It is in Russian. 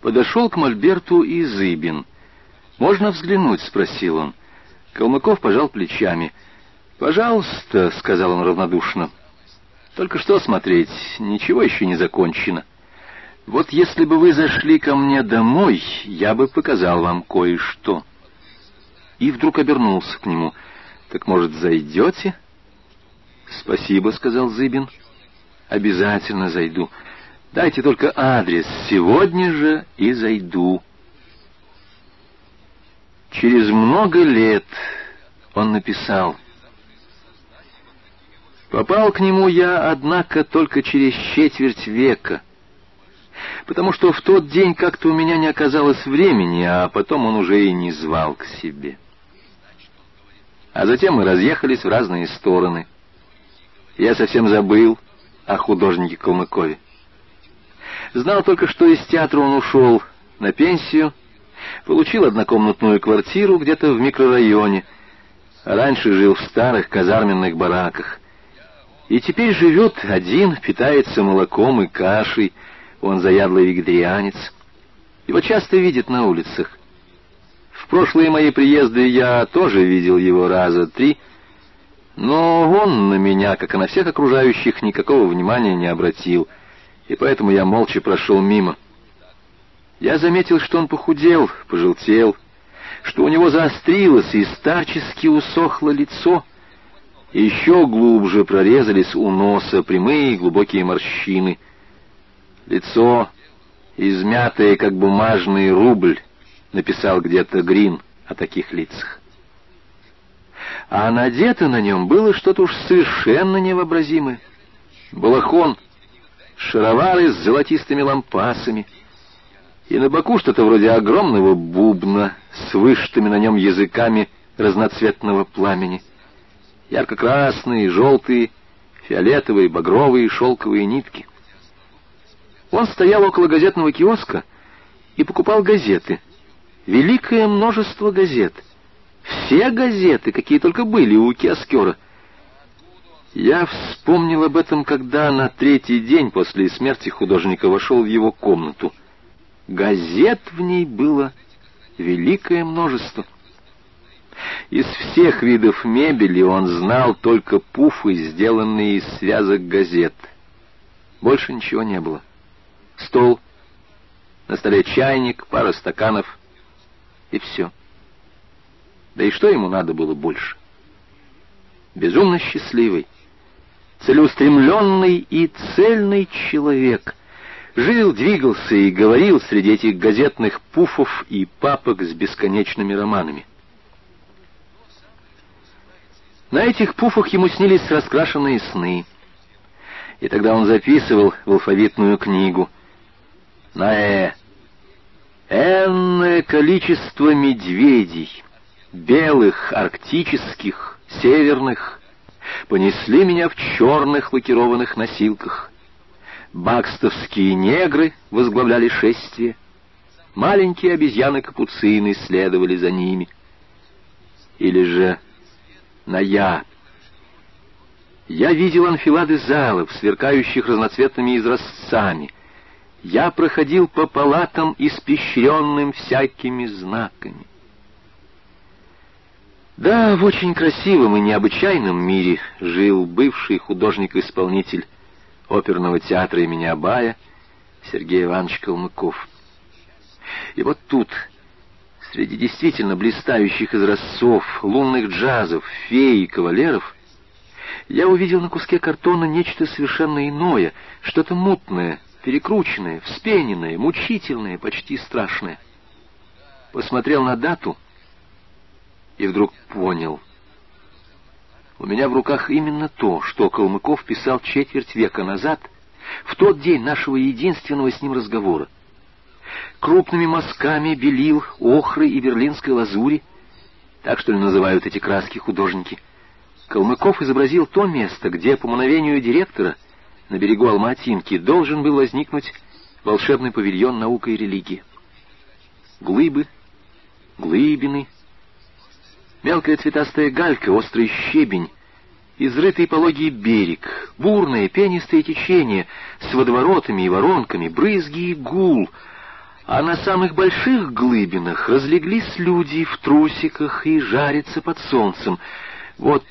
Подошел к Мольберту и Зыбин. «Можно взглянуть?» — спросил он. Калмыков пожал плечами. «Пожалуйста», — сказал он равнодушно. «Только что смотреть, ничего еще не закончено. Вот если бы вы зашли ко мне домой, я бы показал вам кое-что». И вдруг обернулся к нему. «Так, может, зайдете?» «Спасибо», — сказал Зыбин. «Обязательно зайду. Дайте только адрес. Сегодня же и зайду». Через много лет он написал. Попал к нему я, однако, только через четверть века, потому что в тот день как-то у меня не оказалось времени, а потом он уже и не звал к себе. А затем мы разъехались в разные стороны. Я совсем забыл о художнике Калмыкове. Знал только, что из театра он ушел на пенсию, получил однокомнатную квартиру где-то в микрорайоне, а раньше жил в старых казарменных бараках. И теперь живет один, питается молоком и кашей, он заядлый вегетарианец. Его часто видят на улицах. В прошлые мои приезды я тоже видел его раза три, но он на меня, как и на всех окружающих, никакого внимания не обратил, и поэтому я молча прошел мимо. Я заметил, что он похудел, пожелтел, что у него заострилось и старчески усохло лицо, и еще глубже прорезались у носа прямые глубокие морщины. Лицо, измятое, как бумажный рубль, написал где-то Грин о таких лицах. А надето на нем было что-то уж совершенно невообразимое. Балахон, шаровары с золотистыми лампасами — и на боку что-то вроде огромного бубна с вышитыми на нем языками разноцветного пламени. Ярко-красные, желтые, фиолетовые, багровые шелковые нитки. Он стоял около газетного киоска и покупал газеты. Великое множество газет. Все газеты, какие только были у киоскера. Я вспомнил об этом, когда на третий день после смерти художника вошел в его комнату — Газет в ней было великое множество. Из всех видов мебели он знал только пуфы, сделанные из связок газет. Больше ничего не было. Стол, на столе чайник, пара стаканов и все. Да и что ему надо было больше? Безумно счастливый, целеустремленный и цельный человек — Жил, двигался и говорил среди этих газетных пуфов и папок с бесконечными романами. На этих пуфах ему снились раскрашенные сны. И тогда он записывал в алфавитную книгу на «э». Энное количество медведей, белых, арктических, северных, понесли меня в черных лакированных носилках — Бакстовские негры возглавляли шествие. Маленькие обезьяны-капуцины следовали за ними. Или же на я. Я видел анфилады залов, сверкающих разноцветными изразцами. Я проходил по палатам, испещренным всякими знаками. Да, в очень красивом и необычайном мире жил бывший художник-исполнитель оперного театра имени Абая Сергей Иванович Калмыков. И вот тут, среди действительно блистающих изразцов, лунных джазов, фей и кавалеров, я увидел на куске картона нечто совершенно иное, что-то мутное, перекрученное, вспененное, мучительное, почти страшное. Посмотрел на дату и вдруг понял — у меня в руках именно то, что Калмыков писал четверть века назад, в тот день нашего единственного с ним разговора. Крупными мазками белил, охры и берлинской лазури, так что ли называют эти краски художники. Калмыков изобразил то место, где, по мановению директора, на берегу Алматинки должен был возникнуть волшебный павильон наука и религии. Глыбы, глыбины, Мелкая цветастая галька, острый щебень, изрытый пологий берег, бурное пенистое течение с водоворотами и воронками, брызги и гул. А на самых больших глыбинах разлеглись люди в трусиках и жарятся под солнцем. Вот